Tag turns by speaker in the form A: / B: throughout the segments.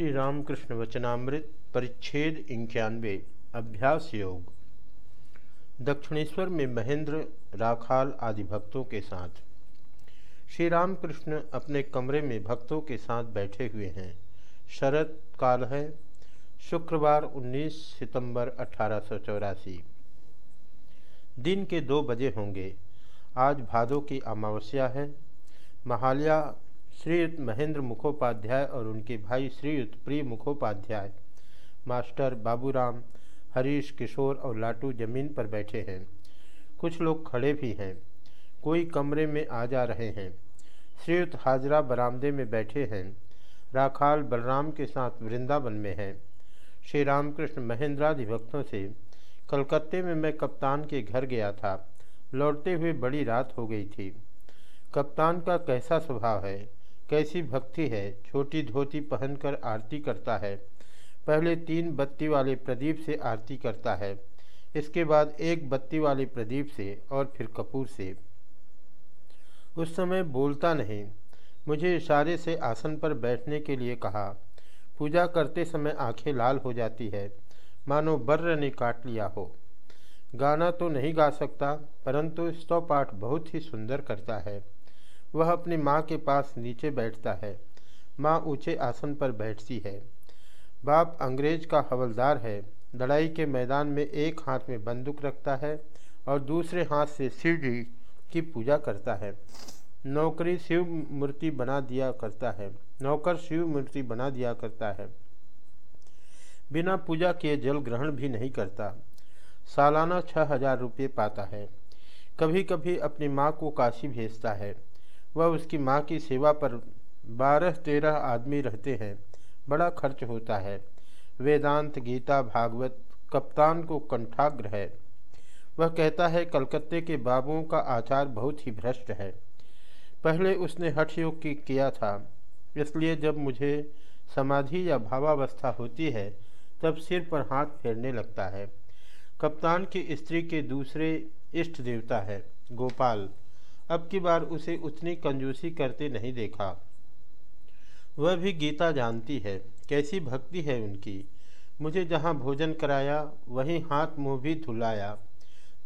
A: श्री रामकृष्ण वचनामृत परिच्छेद इक्यानवे, अभ्यास योग। दक्षिणेश्वर में महेंद्र, राखाल आदि भक्तों के साथ। श्री रामकृष्ण अपने कमरे में भक्तों के साथ बैठे हुए हैं। शरद काल है, शुक्रवार 19 सितंबर अठारह सौ चौरासी। दिन के दो बजे होंगे। आज भादों की अमावस्या है। महालया श्रीयुक्त महेंद्र मुखोपाध्याय और उनके भाई श्रीयुक्त प्रिय मुखोपाध्याय, मास्टर बाबूराम, हरीश, किशोर और लाटू ज़मीन पर बैठे हैं। कुछ लोग खड़े भी हैं। कोई कमरे में आ जा रहे हैं। श्रीयुक्त हाजरा बरामदे में बैठे हैं। राखाल बलराम के साथ वृंदावन में हैं। श्री रामकृष्ण महेंद्रादि भक्तों से, कलकत्ते में मैं कप्तान के घर गया था। लौटते हुए बड़ी रात हो गई थी। कप्तान का कैसा स्वभाव है? कैसी भक्ति है, छोटी धोती पहनकर आरती करता है। पहले तीन बत्ती वाले प्रदीप से आरती करता है। इसके बाद एक बत्ती वाले प्रदीप से और फिर कपूर से। उस समय बोलता नहीं। मुझे इशारे से आसन पर बैठने के लिए कहा। पूजा करते समय आँखें लाल हो जाती है। मानो बर्र ने काट लिया हो। गाना तो नहीं गा सकता, परंतु स्तव पाठ बहुत ही सुंदर करता है। वह अपनी माँ के पास नीचे बैठता है। माँ ऊँचे आसन पर बैठती है। बाप अंग्रेज़ का हवलदार है। लड़ाई के मैदान में एक हाथ में बंदूक रखता है और दूसरे हाथ से शिव जी की पूजा करता है। नौकरी शिव मूर्ति बना दिया करता है। नौकर शिव मूर्ति बना दिया करता है। बिना पूजा किए जल ग्रहण भी नहीं करता। सालाना छः हज़ार रुपये पाता है। कभी कभी अपनी माँ को काशी भेजता है। वह उसकी माँ की सेवा पर बारह तेरह आदमी रहते हैं। बड़ा खर्च होता है। वेदांत, गीता, भागवत, कप्तान को कंठाग्र है। वह कहता है, कलकत्ते के बाबुओं का आचार बहुत ही भ्रष्ट है। पहले उसने हठ योग की किया था। इसलिए जब मुझे समाधि या भावावस्था होती है, तब सिर पर हाथ फेरने लगता है। कप्तान की स्त्री के दूसरे इष्ट देवता है, गोपाल। अब की बार उसे उतनी कंजूसी करते नहीं देखा। वह भी गीता जानती है, कैसी भक्ति है उनकी। मुझे जहाँ भोजन कराया, वहीं हाथ मुँह भी धुलाया।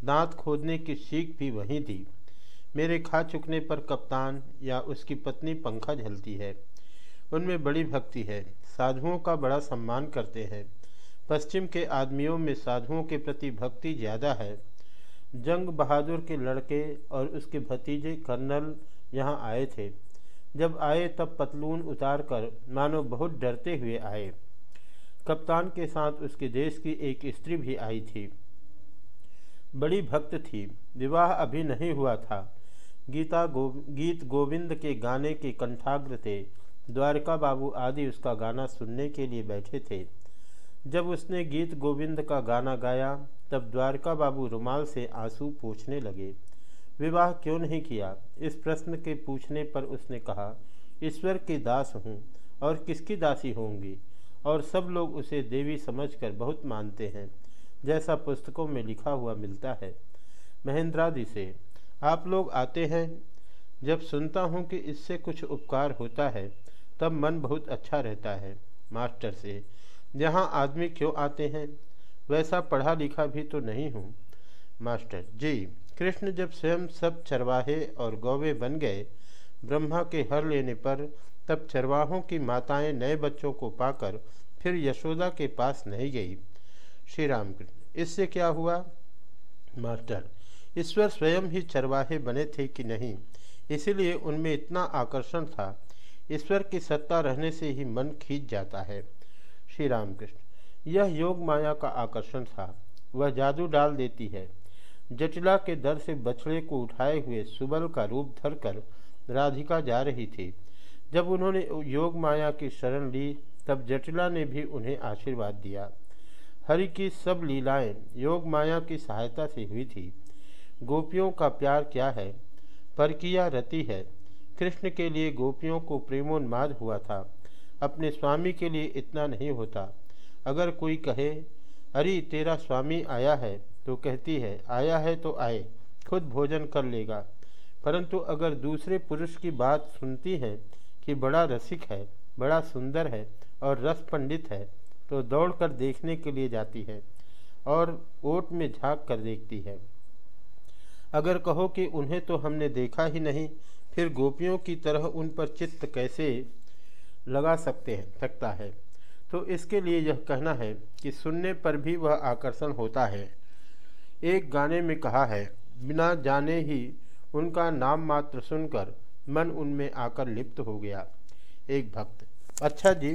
A: दांत खोदने की सीख भी वहीं दी। मेरे खा चुकने पर कप्तान या उसकी पत्नी पंखा झलती है। उनमें बड़ी भक्ति है। साधुओं का बड़ा सम्मान करते हैं। पश्चिम के आदमियों में साधुओं के प्रति भक्ति ज़्यादा है। जंग बहादुर के लड़के और उसके भतीजे कर्नल यहाँ आए थे। जब आए तब पतलून उतार कर मानो बहुत डरते हुए आए। कप्तान के साथ उसके देश की एक स्त्री भी आई थी। बड़ी भक्त थी। विवाह अभी नहीं हुआ था। गीता गो, गीत गोविंद के गाने के कंठाग्र थे। द्वारका बाबू आदि उसका गाना सुनने के लिए बैठे थे। जब उसने गीत गोविंद का गाना गाया तब द्वारका बाबू रुमाल से आँसू पूछने लगे। विवाह क्यों नहीं किया? इस प्रश्न के पूछने पर उसने कहा, ईश्वर की दास हूँ और किसकी दासी होंगी? और सब लोग उसे देवी समझकर बहुत मानते हैं, जैसा पुस्तकों में लिखा हुआ मिलता है। महेंद्रादि से, आप लोग आते हैं? जब सुनता हूँ कि इससे कुछ उपकार होता है, तब मन बहुत अच्छा रहता है, मास्टर से यहाँ आदमी क्यों आते हैं? वैसा पढ़ा लिखा भी तो नहीं हूँ। मास्टर जी, कृष्ण जब स्वयं सब चरवाहे और गौवे बन गए, ब्रह्मा के हर लेने पर तब चरवाहों की माताएँ नए बच्चों को पाकर फिर यशोदा के पास नहीं गई। श्री राम कृष्ण इससे क्या हुआ? मास्टर, ईश्वर स्वयं ही चरवाहे बने थे कि नहीं? इसीलिए उनमें इतना आकर्षण था। ईश्वर की सत्ता रहने से ही मन खींच जाता है। श्री रामकृष्ण यह योग माया का आकर्षण था। वह जादू डाल देती है। जटिला के दर से बछड़े को उठाए हुए सुबल का रूप धरकर राधिका जा रही थी। जब उन्होंने योग माया की शरण ली, तब जटिला ने भी उन्हें आशीर्वाद दिया। हरि की सब लीलाएँ योग माया की सहायता से हुई थी। गोपियों का प्यार क्या है? पर किया रति है। कृष्ण के लिए गोपियों को प्रेमोन्माद हुआ था। अपने स्वामी के लिए इतना नहीं होता। अगर कोई कहे, अरे, तेरा स्वामी आया है तो कहती है, आया है तो आए, खुद भोजन कर लेगा। परंतु अगर दूसरे पुरुष की बात सुनती है कि बड़ा रसिक है, बड़ा सुंदर है और रस पंडित है तो दौड़कर देखने के लिए जाती है और ओट में झाँक कर देखती है। अगर कहो कि उन्हें तो हमने देखा ही नहीं, फिर गोपियों की तरह उन पर चित्त कैसे लगा सकते हैं, सकता है? तो इसके लिए यह कहना है कि सुनने पर भी वह आकर्षण होता है। एक गाने में कहा है, बिना जाने ही उनका नाम मात्र सुनकर मन उनमें आकर लिप्त हो गया। एक भक्त अच्छा जी,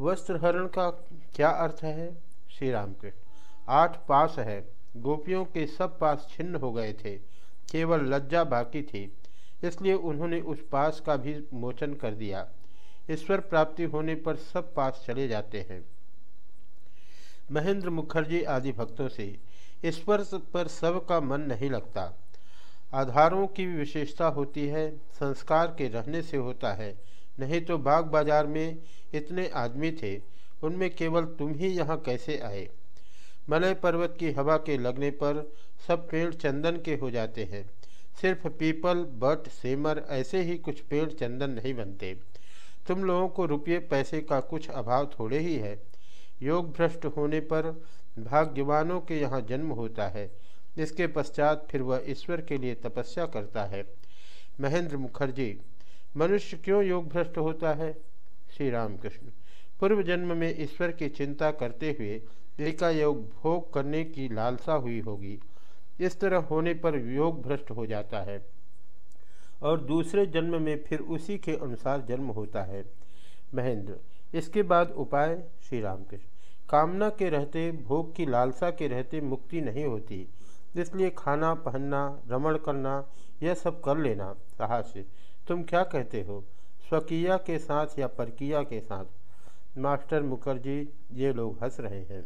A: वस्त्रहरण का क्या अर्थ है? श्री राम कृष्ण आठ पास है, गोपियों के सब पास छिन्न हो गए थे, केवल लज्जा बाकी थी, इसलिए उन्होंने उस पास का भी मोचन कर दिया। ईश्वर प्राप्ति होने पर सब पास चले जाते हैं। महेंद्र मुखर्जी आदि भक्तों से ईश्वर पर सब का मन नहीं लगता। आधारों की विशेषता होती है, संस्कार के रहने से होता है। नहीं तो बाग बाज़ार में इतने आदमी थे, उनमें केवल तुम ही यहाँ कैसे आए? मलय पर्वत की हवा के लगने पर सब पेड़ चंदन के हो जाते हैं। सिर्फ़ पीपल, बट, सेमर ऐसे ही कुछ पेड़ चंदन नहीं बनते। तुम लोगों को रुपये पैसे का कुछ अभाव थोड़े ही है। योग भ्रष्ट होने पर भाग्यवानों के यहाँ जन्म होता है। इसके पश्चात फिर वह ईश्वर के लिए तपस्या करता है। महेंद्र मुखर्जी, मनुष्य क्यों योग भ्रष्ट होता है? श्री रामकृष्ण पूर्व जन्म में ईश्वर की चिंता करते हुए एकायोग भोग करने की लालसा हुई होगी। इस तरह होने पर योग भ्रष्ट हो जाता है। और दूसरे जन्म में फिर उसी के अनुसार जन्म होता है। महेंद्र, इसके बाद उपाय श्री रामकृष्ण। कामना के रहते, भोग की लालसा के रहते मुक्ति नहीं होती, इसलिए खाना, पहनना, रमण करना, यह सब कर लेना। साहस, तुम क्या कहते हो? स्वकीया के साथ या परकिया के साथ? मास्टर मुखर्जी, ये लोग हंस रहे हैं।